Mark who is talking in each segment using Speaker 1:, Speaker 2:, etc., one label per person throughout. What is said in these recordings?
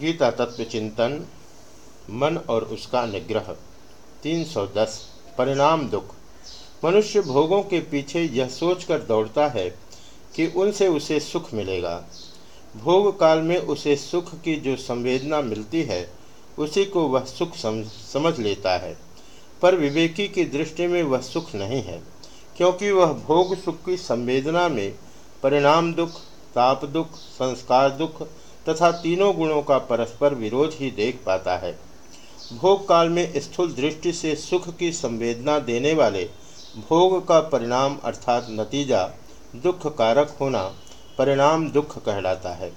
Speaker 1: गीता तत्व चिंतन, मन और उसका निग्रह। 310 परिणाम दुख। मनुष्य भोगों के पीछे यह सोचकर दौड़ता है कि उनसे उसे सुख मिलेगा। भोग काल में उसे सुख की जो संवेदना मिलती है, उसी को वह सुख समझ समझ लेता है। पर विवेकी की दृष्टि में वह सुख नहीं है, क्योंकि वह भोग सुख की संवेदना में परिणाम दुख, ताप दुख, संस्कार दुख तथा तीनों गुणों का परस्पर विरोध ही देख पाता है। भोग काल में स्थूल दृष्टि से सुख की संवेदना देने वाले भोग का परिणाम अर्थात नतीजा दुख कारक होना परिणाम दुख कहलाता है।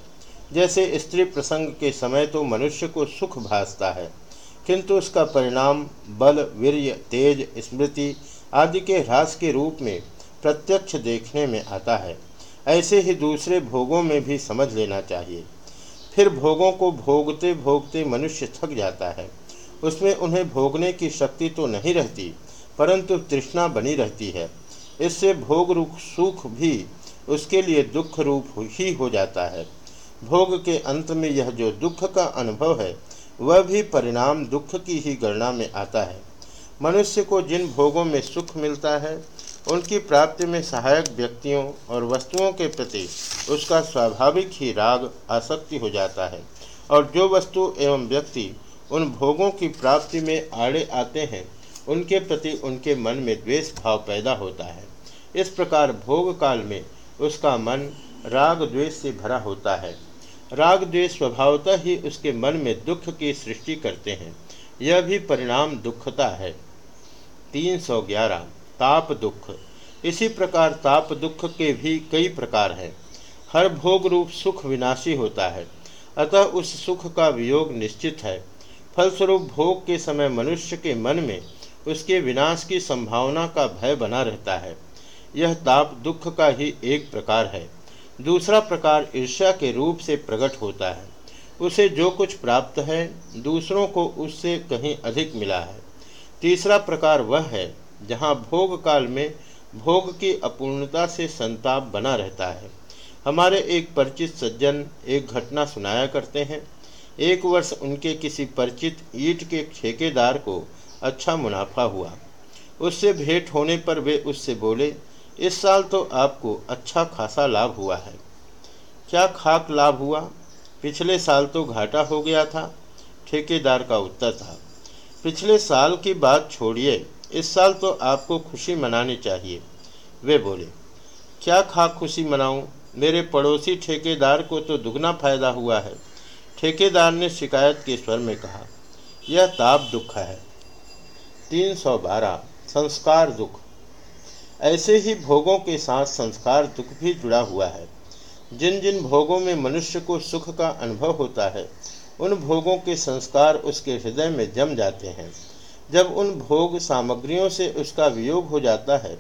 Speaker 1: जैसे स्त्री प्रसंग के समय तो मनुष्य को सुख भासता है, किंतु उसका परिणाम बल, वीर्य, तेज, स्मृति आदि के ह्रास के रूप में प्रत्यक्ष देखने में आता है। ऐसे ही दूसरे भोगों में भी समझ लेना चाहिए। फिर भोगों को भोगते भोगते मनुष्य थक जाता है। उसमें उन्हें भोगने की शक्ति तो नहीं रहती, परंतु तृष्णा बनी रहती है। इससे भोग रूप सुख भी उसके लिए दुख रूप ही हो जाता है। भोग के अंत में यह जो दुख का अनुभव है, वह भी परिणाम दुख की ही गणना में आता है। मनुष्य को जिन भोगों में सुख मिलता है उनकी प्राप्ति में सहायक व्यक्तियों और वस्तुओं के प्रति उसका स्वाभाविक ही राग आसक्ति हो जाता है और जो वस्तु एवं व्यक्ति उन भोगों की प्राप्ति में आड़े आते हैं, उनके प्रति उनके मन में द्वेष भाव पैदा होता है। इस प्रकार भोग काल में उसका मन राग द्वेष से भरा होता है। राग द्वेष स्वभावतः ही उसके मन में दुख की सृष्टि करते हैं। यह भी परिणाम दुखता है। 311 ताप दुख। इसी प्रकार ताप दुख के भी कई प्रकार हैं। हर भोग रूप सुख विनाशी होता है। अतः उस सुख का वियोग निश्चित है। फलस्वरूप भोग के समय मनुष्य के मन में उसके विनाश की संभावना का भय बना रहता है। यह ताप दुख का ही एक प्रकार है। दूसरा प्रकार ईर्ष्या के रूप से प्रकट होता है। उसे जो कुछ प्राप्त है, दूसरों को उससे कहीं अधिक मिला है। तीसरा प्रकार वह है जहाँ भोग काल में भोग की अपूर्णता से संताप बना रहता है। हमारे एक परिचित सज्जन एक घटना सुनाया करते हैं। एक वर्ष उनके किसी परिचित ईट के ठेकेदार को अच्छा मुनाफा हुआ। उससे भेंट होने पर वे उससे बोले, इस साल तो आपको अच्छा खासा लाभ हुआ है। क्या खाक लाभ हुआ? पिछले साल तो घाटा हो गया था। ठेकेदार का उत्तर था, पिछले साल की बात छोड़िए। इस साल तो आपको खुशी मनानी चाहिए। वे बोले, क्या खा खुशी मनाऊं? मेरे पड़ोसी ठेकेदार को तो दुगना फ़ायदा हुआ है। ठेकेदार ने शिकायत के स्वर में कहा, यह ताप दुख है। 312 संस्कार दुख। ऐसे ही भोगों के साथ संस्कार दुख भी जुड़ा हुआ है। जिन जिन भोगों में मनुष्य को सुख का अनुभव होता है, उन भोगों के संस्कार उसके हृदय में जम जाते हैं। जब उन भोग सामग्रियों से उसका वियोग हो जाता है,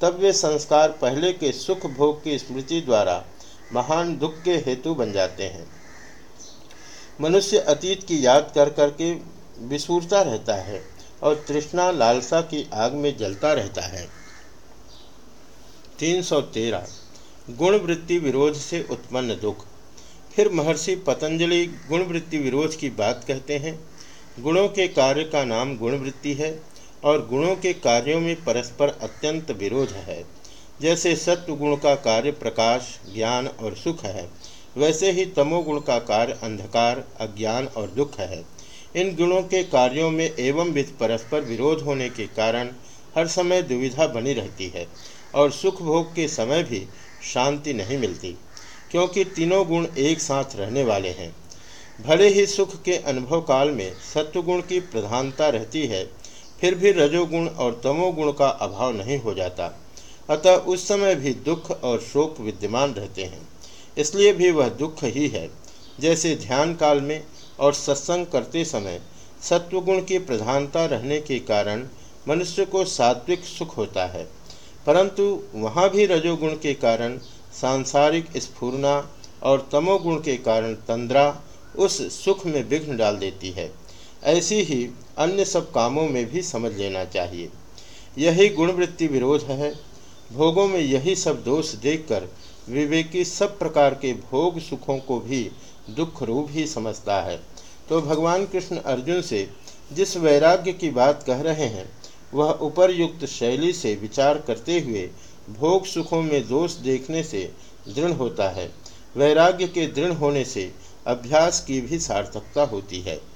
Speaker 1: तब वे संस्कार पहले के सुख भोग की स्मृति द्वारा महान दुख के हेतु बन जाते हैं। मनुष्य अतीत की याद कर करके विसूरता रहता है और तृष्णा लालसा की आग में जलता रहता है। 313 गुण वृत्ति विरोध से उत्पन्न दुख। फिर महर्षि पतंजलि गुण वृत्ति विरोध की बात कहते हैं। गुणों के कार्य का नाम गुणवृत्ति है और गुणों के कार्यों में परस्पर अत्यंत विरोध है। जैसे सत्व गुण का कार्य प्रकाश, ज्ञान और सुख है, वैसे ही तमोगुण का कार्य अंधकार, अज्ञान और दुख है। इन गुणों के कार्यों में एवं विध परस्पर विरोध होने के कारण हर समय दुविधा बनी रहती है और सुख भोग के समय भी शांति नहीं मिलती, क्योंकि तीनों गुण एक साथ रहने वाले हैं। भले ही सुख के अनुभव काल में सत्वगुण की प्रधानता रहती है, फिर भी रजोगुण और तमोगुण का अभाव नहीं हो जाता। अतः उस समय भी दुख और शोक विद्यमान रहते हैं। इसलिए भी वह दुख ही है। जैसे ध्यान काल में और सत्संग करते समय सत्वगुण की प्रधानता रहने के कारण मनुष्य को सात्विक सुख होता है, परंतु वहाँ भी रजोगुण के कारण सांसारिक स्फूर्णा और तमोगुण के कारण तंद्रा उस सुख में विघ्न डाल देती है। ऐसी ही अन्य सब कामों में भी समझ लेना चाहिए। यही गुणवृत्ति विरोध है। भोगों में यही सब दोष देखकर विवेकी सब प्रकार के भोग सुखों को भी दुख रूप ही समझता है। तो भगवान कृष्ण अर्जुन से जिस वैराग्य की बात कह रहे हैं, वह उपरयुक्त शैली से विचार करते हुए भोग सुखों में दोष देखने से दृढ़ होता है। वैराग्य के दृढ़ होने से अभ्यास की भी सार्थकता होती है।